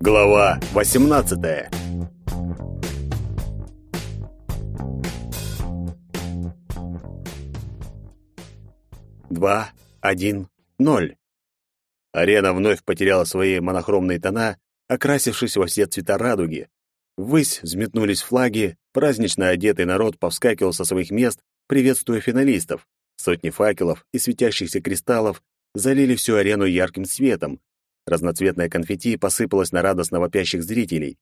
Глава 18. Два, один, ноль. Арена вновь потеряла свои монохромные тона, окрасившись во все цвета радуги. Ввысь взметнулись флаги, празднично одетый народ повскакивал со своих мест, приветствуя финалистов. Сотни факелов и светящихся кристаллов залили всю арену ярким светом. Разноцветное конфетти посыпалось на радостно вопящих зрителей.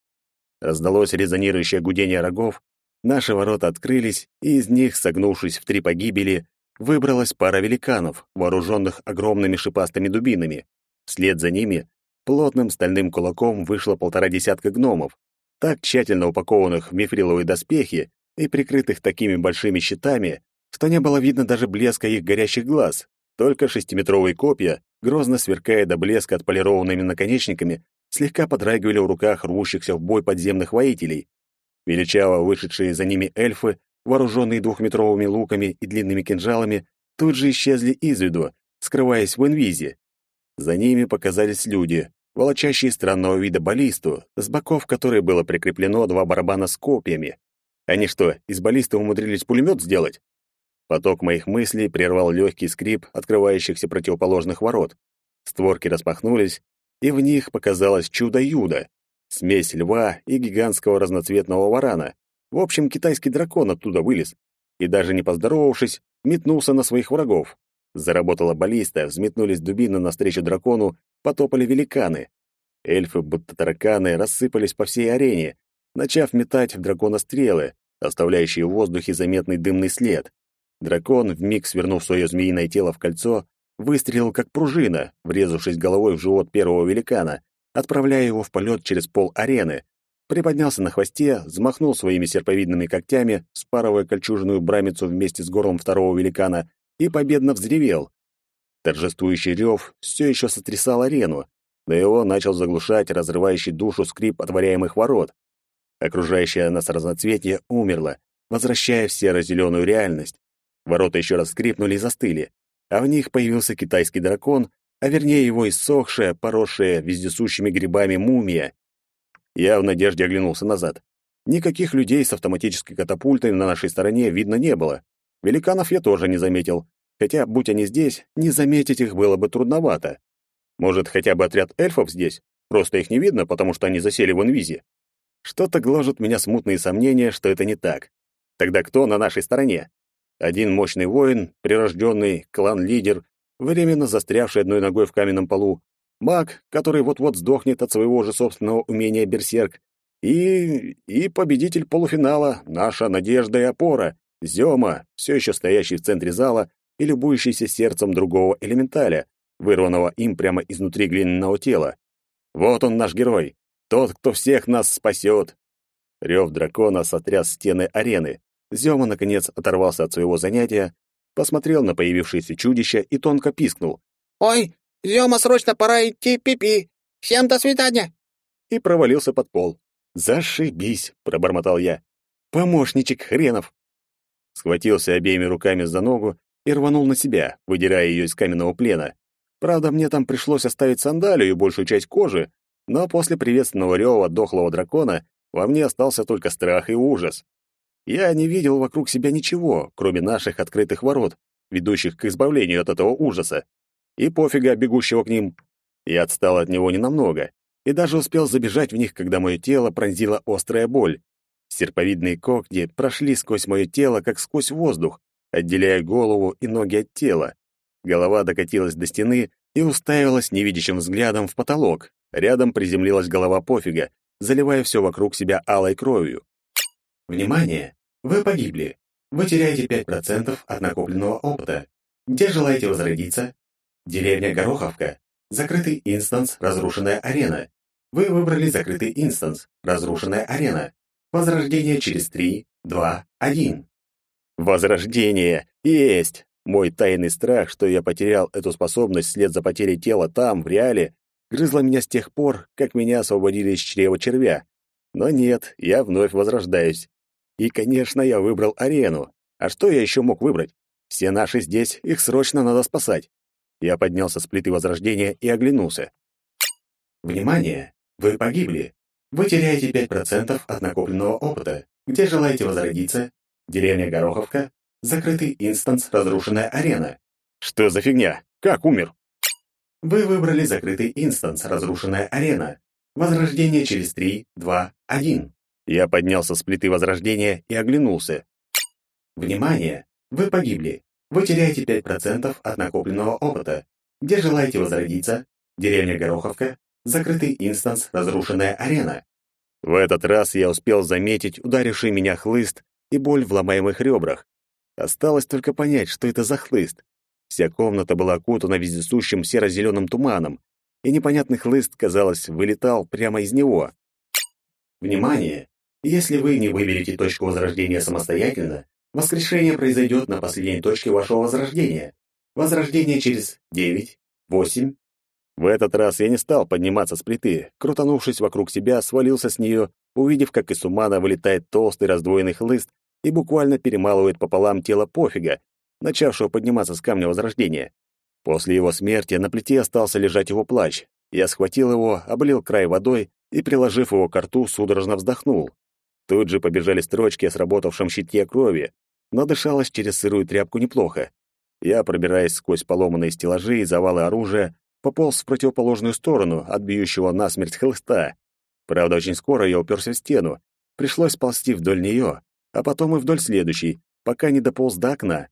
Раздалось резонирующее гудение рогов, наши ворота открылись, и из них, согнувшись в три погибели, выбралась пара великанов, вооруженных огромными шипастыми дубинами. Вслед за ними плотным стальным кулаком вышло полтора десятка гномов, так тщательно упакованных в мифриловые доспехи и прикрытых такими большими щитами, что не было видно даже блеска их горящих глаз. Только шестиметровые копья, грозно сверкая до блеска отполированными наконечниками, слегка подрагивали в руках рвущихся в бой подземных воителей. Величаво вышедшие за ними эльфы, вооруженные двухметровыми луками и длинными кинжалами, тут же исчезли из виду, скрываясь в инвизе. За ними показались люди, волочащие странного вида баллисту, с боков которой было прикреплено два барабана с копьями. Они что, из баллисты умудрились пулемет сделать? Поток моих мыслей прервал легкий скрип открывающихся противоположных ворот. Створки распахнулись, и в них показалось чудо-юдо. Смесь льва и гигантского разноцветного варана. В общем, китайский дракон оттуда вылез. И даже не поздоровавшись, метнулся на своих врагов. Заработала баллиста, взметнулись дубины навстречу дракону, потопали великаны. Эльфы, будто тараканы, рассыпались по всей арене, начав метать в дракона стрелы, оставляющие в воздухе заметный дымный след. Дракон, вмиг свернув свое змеиное тело в кольцо, выстрелил как пружина, врезавшись головой в живот первого великана, отправляя его в полет через пол арены. Приподнялся на хвосте, взмахнул своими серповидными когтями, спарывая кольчужную брамицу вместе с горлом второго великана, и победно взревел. Торжествующий рев все еще сотрясал арену, но его начал заглушать разрывающий душу скрип отворяемых ворот. Окружающее нас разноцветие умерло, возвращая в серо-зеленую реальность. Ворота еще раз скрипнули и застыли, а в них появился китайский дракон, а вернее его иссохшая, поросшая вездесущими грибами мумия. Я в надежде оглянулся назад. Никаких людей с автоматической катапультой на нашей стороне видно не было. Великанов я тоже не заметил, хотя, будь они здесь, не заметить их было бы трудновато. Может, хотя бы отряд эльфов здесь? Просто их не видно, потому что они засели в инвизе. Что-то гложет меня смутные сомнения, что это не так. Тогда кто на нашей стороне? Один мощный воин, прирожденный клан-лидер, временно застрявший одной ногой в каменном полу, маг, который вот-вот сдохнет от своего же собственного умения берсерк, и... и победитель полуфинала, наша надежда и опора, Зёма, все еще стоящий в центре зала и любующийся сердцем другого элементаля, вырванного им прямо изнутри глиняного тела. Вот он наш герой, тот, кто всех нас спасет. Рев дракона сотряс стены арены. Зёма, наконец, оторвался от своего занятия, посмотрел на появившееся чудище и тонко пискнул. «Ой, Зёма, срочно пора идти пипи! Всем до свидания!» И провалился под пол. «Зашибись!» — пробормотал я. «Помощничек хренов!» Схватился обеими руками за ногу и рванул на себя, выдирая ее из каменного плена. Правда, мне там пришлось оставить сандалию и большую часть кожи, но после приветственного рева дохлого дракона во мне остался только страх и ужас. Я не видел вокруг себя ничего, кроме наших открытых ворот, ведущих к избавлению от этого ужаса. И пофига бегущего к ним. Я отстал от него ненамного и даже успел забежать в них, когда мое тело пронзила острая боль. Серповидные когти прошли сквозь мое тело, как сквозь воздух, отделяя голову и ноги от тела. Голова докатилась до стены и уставилась невидящим взглядом в потолок. Рядом приземлилась голова пофига, заливая все вокруг себя алой кровью. Внимание! Вы погибли. Вы теряете 5% от накопленного опыта. Где желаете возродиться? Деревня Гороховка. Закрытый инстанс «Разрушенная арена». Вы выбрали закрытый инстанс «Разрушенная арена». Возрождение через 3, 2, 1. Возрождение! Есть! Мой тайный страх, что я потерял эту способность вслед за потерей тела там, в реале, грызла меня с тех пор, как меня освободили из чрева червя. Но нет, я вновь возрождаюсь. И, конечно, я выбрал арену. А что я еще мог выбрать? Все наши здесь, их срочно надо спасать. Я поднялся с плиты возрождения и оглянулся. Внимание! Вы погибли. Вы теряете 5% от накопленного опыта. Где желаете возродиться? Деревня Гороховка. Закрытый инстанс «Разрушенная арена». Что за фигня? Как умер? Вы выбрали закрытый инстанс «Разрушенная арена». Возрождение через 3, 2, 1. Я поднялся с плиты возрождения и оглянулся. Внимание! Вы погибли. Вы теряете 5% от накопленного опыта. Где желаете возродиться? Деревня Гороховка. Закрытый инстанс «Разрушенная арена». В этот раз я успел заметить ударивший меня хлыст и боль в ломаемых ребрах. Осталось только понять, что это за хлыст. Вся комната была окутана вездесущим серо-зеленым туманом, и непонятный хлыст, казалось, вылетал прямо из него. Внимание! Если вы не выберете точку возрождения самостоятельно, воскрешение произойдет на последней точке вашего возрождения. Возрождение через 9, 8, в этот раз я не стал подниматься с плиты, крутанувшись вокруг себя, свалился с нее, увидев, как из сумана вылетает толстый раздвоенный хлыст и буквально перемалывает пополам тело пофига, начавшего подниматься с камня возрождения. После его смерти на плите остался лежать его плащ. Я схватил его, облил край водой и, приложив его к рту, судорожно вздохнул. Тут же побежали строчки о сработавшем щите крови, но дышалось через сырую тряпку неплохо. Я, пробираясь сквозь поломанные стеллажи и завалы оружия, пополз в противоположную сторону от бьющего насмерть хлыста. Правда, очень скоро я уперся в стену. Пришлось ползти вдоль нее, а потом и вдоль следующей, пока не дополз до окна.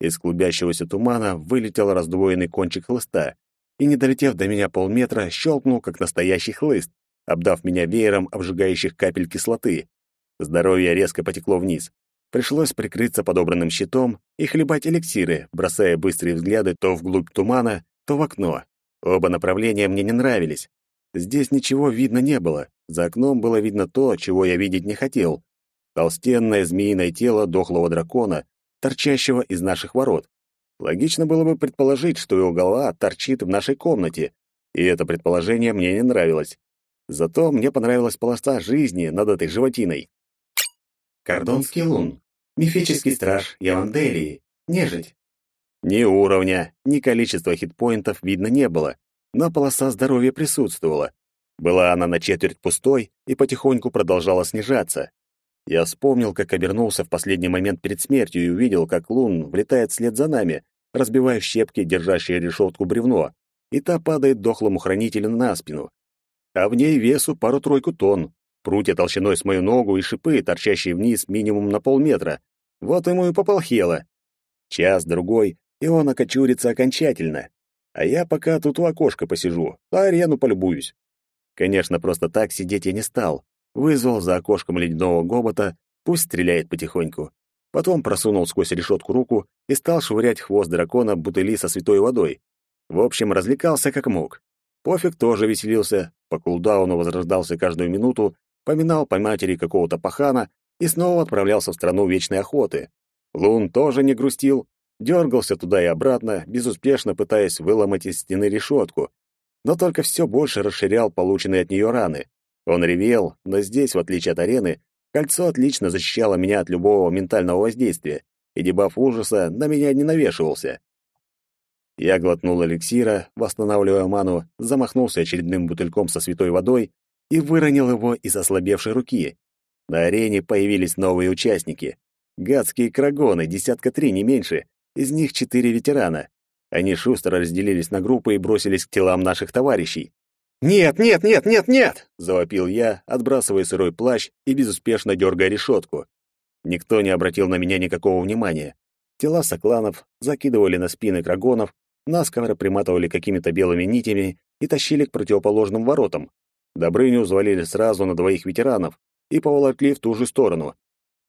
Из клубящегося тумана вылетел раздвоенный кончик хлыста и, не долетев до меня полметра, щелкнул, как настоящий хлыст, обдав меня веером обжигающих капель кислоты. Здоровье резко потекло вниз. Пришлось прикрыться подобранным щитом и хлебать эликсиры, бросая быстрые взгляды то вглубь тумана, то в окно. Оба направления мне не нравились. Здесь ничего видно не было. За окном было видно то, чего я видеть не хотел. Толстенное змеиное тело дохлого дракона, торчащего из наших ворот. Логично было бы предположить, что его голова торчит в нашей комнате, и это предположение мне не нравилось. Зато мне понравилась полоса жизни над этой животиной. Кордонский лун. Мифический страж Яванделии. Нежить. Ни уровня, ни количества хитпоинтов видно не было, но полоса здоровья присутствовала. Была она на четверть пустой и потихоньку продолжала снижаться. Я вспомнил, как обернулся в последний момент перед смертью и увидел, как Лун влетает вслед за нами, разбивая щепки держащее решетку бревно, и та падает дохлому хранителю на спину. А в ней весу пару-тройку тонн, прутья толщиной с мою ногу и шипы, торчащие вниз минимум на полметра. Вот ему и пополхело. Час-другой, и он окочурится окончательно. А я пока тут у окошка посижу, а арену полюбуюсь. Конечно, просто так сидеть я не стал. Вызвал за окошком ледяного гобота, пусть стреляет потихоньку. Потом просунул сквозь решетку руку и стал швырять хвост дракона бутыли со святой водой. В общем, развлекался как мог. Пофиг тоже веселился, по кулдауну возрождался каждую минуту, поминал по матери какого-то пахана и снова отправлялся в страну вечной охоты. Лун тоже не грустил, дергался туда и обратно, безуспешно пытаясь выломать из стены решетку, но только все больше расширял полученные от нее раны. Он ревел, но здесь, в отличие от арены, кольцо отлично защищало меня от любого ментального воздействия, и дебаф ужаса на меня не навешивался. Я глотнул эликсира, восстанавливая ману, замахнулся очередным бутыльком со святой водой и выронил его из ослабевшей руки. На арене появились новые участники. Гадские крагоны, десятка три, не меньше, из них четыре ветерана. Они шустро разделились на группы и бросились к телам наших товарищей. «Нет, нет, нет, нет, нет!» — завопил я, отбрасывая сырой плащ и безуспешно дергая решетку. Никто не обратил на меня никакого внимания. Тела сокланов закидывали на спины крагонов, наскоро приматывали какими-то белыми нитями и тащили к противоположным воротам. Добрыню взвалили сразу на двоих ветеранов и поволокли в ту же сторону.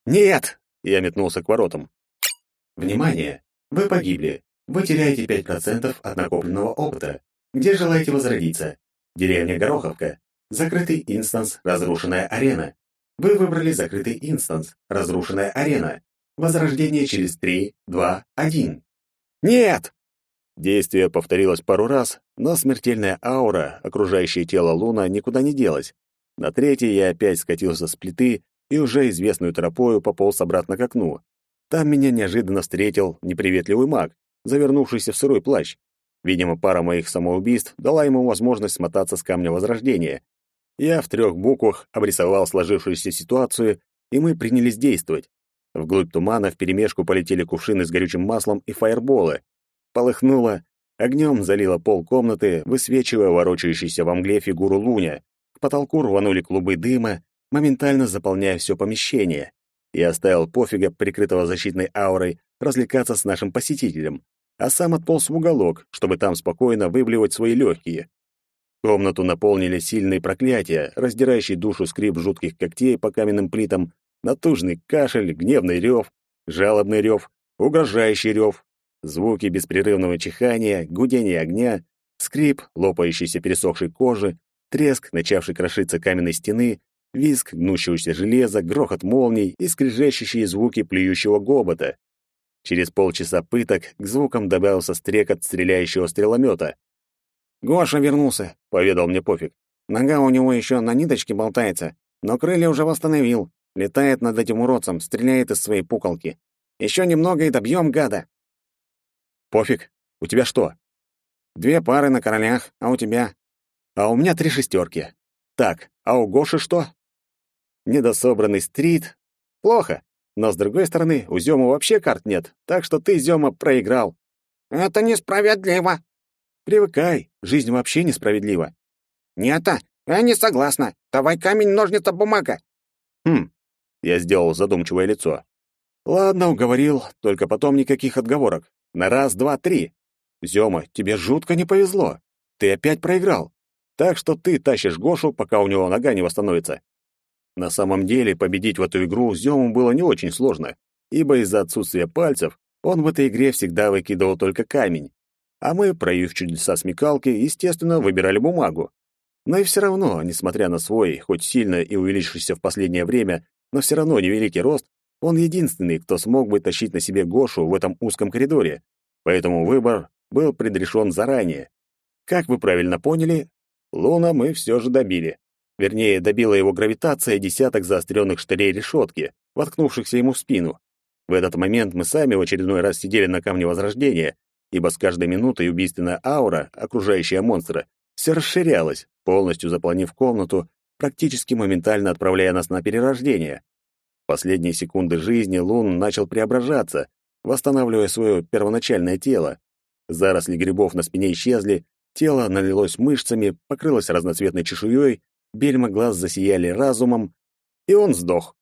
«Нет!» — я метнулся к воротам. «Внимание! Вы погибли. Вы теряете 5% от накопленного опыта. Где желаете возродиться? Деревня Гороховка. Закрытый инстанс «Разрушенная арена». Вы выбрали закрытый инстанс «Разрушенная арена». Возрождение через 3, 2, 1. Нет! Действие повторилось пару раз, но смертельная аура, окружающая тело Луна, никуда не делась. На третий я опять скатился с плиты и уже известную тропою пополз обратно к окну. Там меня неожиданно встретил неприветливый маг, завернувшийся в сырой плащ. Видимо, пара моих самоубийств дала ему возможность смотаться с камня Возрождения. Я в трех буквах обрисовал сложившуюся ситуацию, и мы принялись действовать. Вглубь тумана вперемешку полетели кувшины с горючим маслом и фаерболы. Полыхнуло, огнем залило пол комнаты, высвечивая ворочающуюся во мгле фигуру Луня. К потолку рванули клубы дыма, моментально заполняя все помещение. Я оставил пофига, прикрытого защитной аурой, развлекаться с нашим посетителем, а сам отполз в уголок, чтобы там спокойно выблевать свои легкие. Комнату наполнили сильные проклятия, раздирающий душу скрип жутких когтей по каменным плитам, натужный кашель, гневный рев, жалобный рев, угрожающий рев, звуки беспрерывного чихания, гудения огня, скрип лопающейся пересохшей кожи, треск, начавший крошиться каменной стены, визг гнущегося железа, грохот молний и скрежещущие звуки плюющего гобота. Через полчаса пыток к звукам добавился стрекот стреляющего стреломета. «Гоша вернулся», — поведал мне Пофиг. «Нога у него еще на ниточке болтается, но крылья уже восстановил. Летает над этим уродцем, стреляет из своей пуколки. Еще немного и добьем гада». «Пофиг, у тебя что?» «Две пары на королях, а у тебя?» «А у меня три шестерки. Так, а у Гоши что?» «Недособранный стрит. Плохо. Но, с другой стороны, у Зёмы вообще карт нет, так что ты, Зёма, проиграл». «Это несправедливо». «Привыкай, жизнь вообще несправедлива». «Нет, я не согласна. Давай камень, ножницы, бумага». «Хм». Я сделал задумчивое лицо. «Ладно, уговорил, только потом никаких отговорок. На раз, два, три. Зёма, тебе жутко не повезло. Ты опять проиграл. Так что ты тащишь Гошу, пока у него нога не восстановится. На самом деле, победить в эту игру Зёму было не очень сложно, ибо из-за отсутствия пальцев он в этой игре всегда выкидывал только камень. А мы, проявив чудеса смекалки, естественно, выбирали бумагу. Но и все равно, несмотря на свой, хоть сильно и увеличившийся в последнее время, но все равно невеликий рост, он единственный, кто смог бы тащить на себе Гошу в этом узком коридоре. Поэтому выбор был предрешен заранее. Как вы правильно поняли, Луна мы все же добили. Вернее, добила его гравитация десяток заостренных штырей решетки, воткнувшихся ему в спину. В этот момент мы сами в очередной раз сидели на камне Возрождения, ибо с каждой минутой убийственная аура, окружающая монстра, все расширялась, полностью заполнив комнату, практически моментально отправляя нас на перерождение. Последние секунды жизни Лун начал преображаться, восстанавливая свое первоначальное тело. Заросли грибов на спине исчезли, тело налилось мышцами, покрылось разноцветной чешуей, бельма глаз засияли разумом, и он сдох.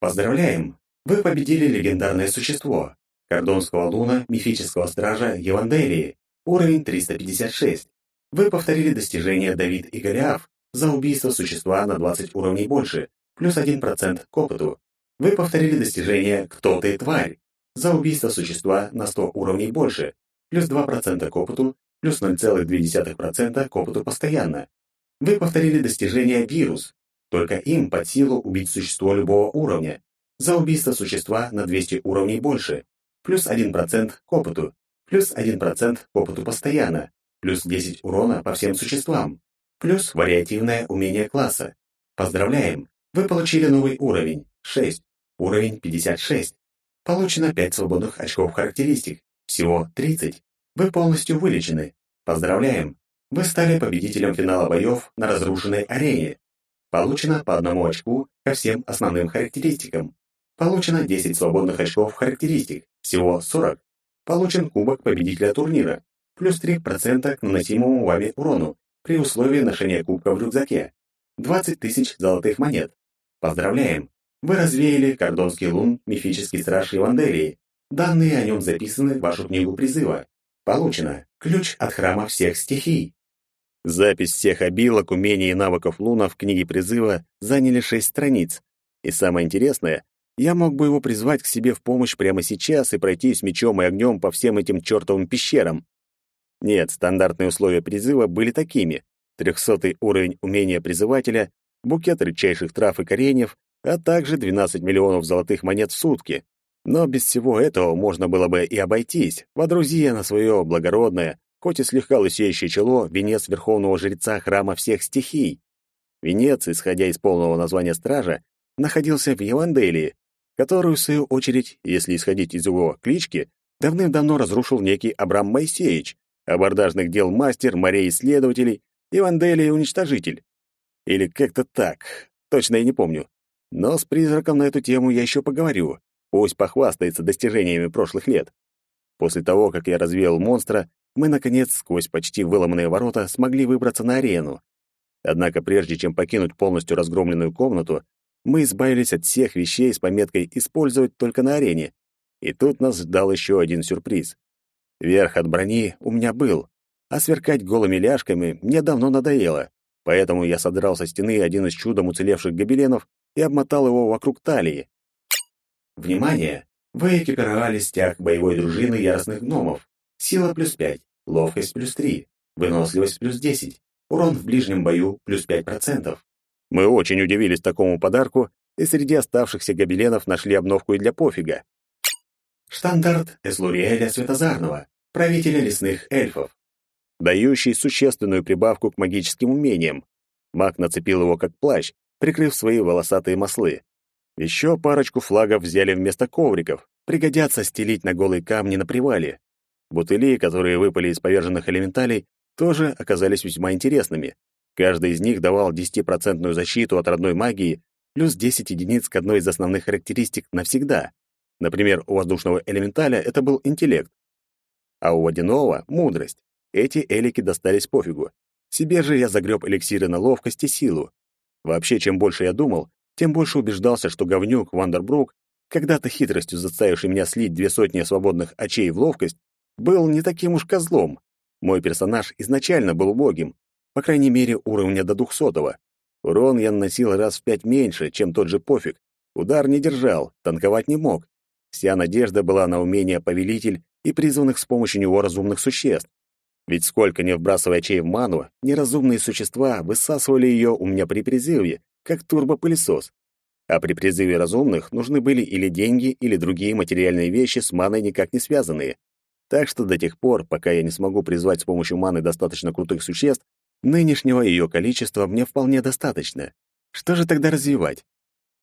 Поздравляем! Вы победили легендарное существо. Кордонского луна, мифического стража Евангелии, уровень 356. Вы повторили достижение Давид и Голиаф за убийство существа на 20 уровней больше, плюс 1% к опыту. Вы повторили достижение «Кто ты, тварь?» за убийство существа на 100 уровней больше, плюс 2% к опыту, плюс 0,2% к опыту постоянно. Вы повторили достижение «Вирус». Только им под силу убить существо любого уровня. За убийство существа на 200 уровней больше. Плюс 1% к опыту. Плюс 1% к опыту постоянно. Плюс 10 урона по всем существам. Плюс вариативное умение класса. Поздравляем! Вы получили новый уровень. 6. Уровень 56. Получено 5 свободных очков характеристик. Всего 30. Вы полностью вылечены. Поздравляем! Вы стали победителем финала боев на разрушенной арене. Получено по одному очку ко всем основным характеристикам. Получено 10 свободных очков характеристик, всего 40. Получен кубок победителя турнира, плюс 3% к наносимому вами урону при условии ношения кубка в рюкзаке. 20 тысяч золотых монет. Поздравляем! Вы развеяли кордонский лун мифический страж Евангелии. Данные о нем записаны в вашу книгу призыва. Получено ключ от храма всех стихий. Запись всех обилок, умений и навыков Луна в книге призыва заняли шесть страниц. И самое интересное, я мог бы его призвать к себе в помощь прямо сейчас и пройти с мечом и огнем по всем этим чертовым пещерам. Нет, стандартные условия призыва были такими. Трехсотый уровень умения призывателя, букет редчайших трав и кореньев, а также 12 миллионов золотых монет в сутки. Но без всего этого можно было бы и обойтись, водрузия на свое благородное, хоть и слегка лысеющее чело, венец верховного жреца храма всех стихий. Венец, исходя из полного названия стража, находился в Еванделии, которую, в свою очередь, если исходить из его клички, давным-давно разрушил некий Абрам Моисеевич, абордажных дел мастер, морей-исследователей, Еванделия-уничтожитель. Или как-то так. Точно я не помню. Но с призраком на эту тему я еще поговорю. Пусть похвастается достижениями прошлых лет. После того, как я развеял монстра, мы, наконец, сквозь почти выломанные ворота смогли выбраться на арену. Однако прежде чем покинуть полностью разгромленную комнату, мы избавились от всех вещей с пометкой «Использовать только на арене». И тут нас ждал еще один сюрприз. Верх от брони у меня был, а сверкать голыми ляжками мне давно надоело, поэтому я содрал со стены один из чудом уцелевших гобеленов и обмотал его вокруг талии. Внимание! Вы экипировали стяг боевой дружины яростных гномов. Сила плюс 5, ловкость плюс 3, выносливость плюс 10, урон в ближнем бою плюс 5%. Мы очень удивились такому подарку, и среди оставшихся гобеленов нашли обновку и для пофига. Штандарт Эслуриэля Светозарного, правителя лесных эльфов. Дающий существенную прибавку к магическим умениям. Маг нацепил его как плащ, прикрыв свои волосатые маслы. Еще парочку флагов взяли вместо ковриков. Пригодятся стелить на голые камни на привале. Бутыли, которые выпали из поверженных элементалей, тоже оказались весьма интересными. Каждый из них давал 10% защиту от родной магии, плюс 10 единиц к одной из основных характеристик навсегда. Например, у воздушного элементаля это был интеллект, а у водяного — мудрость. Эти элики достались пофигу. Себе же я загреб эликсиры на ловкость и силу. Вообще, чем больше я думал, тем больше убеждался, что говнюк Вандербрук, когда-то хитростью заставивший меня слить две сотни свободных очей в ловкость, был не таким уж козлом. Мой персонаж изначально был убогим, по крайней мере, уровня до двухсотого. Урон я наносил раз в пять меньше, чем тот же пофиг. Удар не держал, танковать не мог. Вся надежда была на умение повелитель и призванных с помощью него разумных существ. Ведь сколько не вбрасывая очей в ману, неразумные существа высасывали ее у меня при призыве, как турбопылесос. А при призыве разумных нужны были или деньги, или другие материальные вещи с маной никак не связанные. Так что до тех пор, пока я не смогу призвать с помощью маны достаточно крутых существ, нынешнего ее количества мне вполне достаточно. Что же тогда развивать?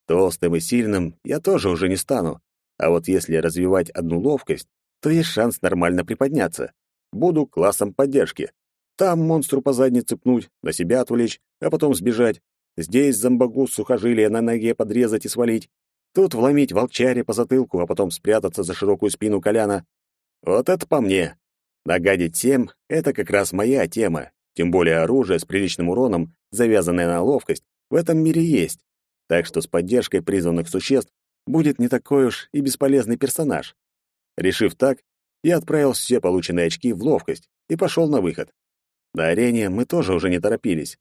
Толстым и сильным я тоже уже не стану. А вот если развивать одну ловкость, то есть шанс нормально приподняться. Буду классом поддержки. Там монстру по заднице пнуть, на себя отвлечь, а потом сбежать. Здесь зомбагу сухожилия на ноге подрезать и свалить. Тут вломить волчаре по затылку, а потом спрятаться за широкую спину Коляна. Вот это по мне. Нагадить всем — это как раз моя тема. Тем более оружие с приличным уроном, завязанное на ловкость, в этом мире есть. Так что с поддержкой призванных существ будет не такой уж и бесполезный персонаж. Решив так, я отправил все полученные очки в ловкость и пошел на выход. На арене мы тоже уже не торопились.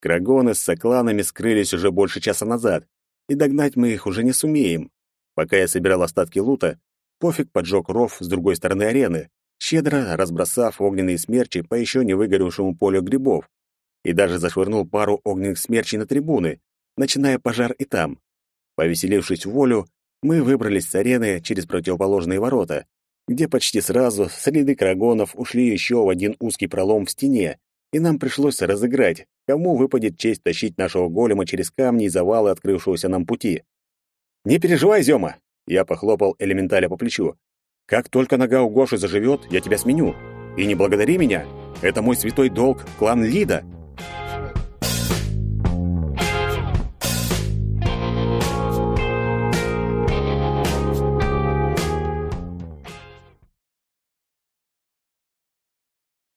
Крагоны с сокланами скрылись уже больше часа назад, и догнать мы их уже не сумеем. Пока я собирал остатки лута, пофиг поджег ров с другой стороны арены, щедро разбросав огненные смерчи по еще не выгоревшему полю грибов, и даже зашвырнул пару огненных смерчей на трибуны, начиная пожар и там. Повеселившись в волю, мы выбрались с арены через противоположные ворота, где почти сразу следы крагонов ушли еще в один узкий пролом в стене, и нам пришлось разыграть, кому выпадет честь тащить нашего голема через камни и завалы открывшегося нам пути. «Не переживай, Зёма!» — я похлопал элементаля по плечу. «Как только нога у Гоши заживет, я тебя сменю. И не благодари меня. Это мой святой долг, клан Лида.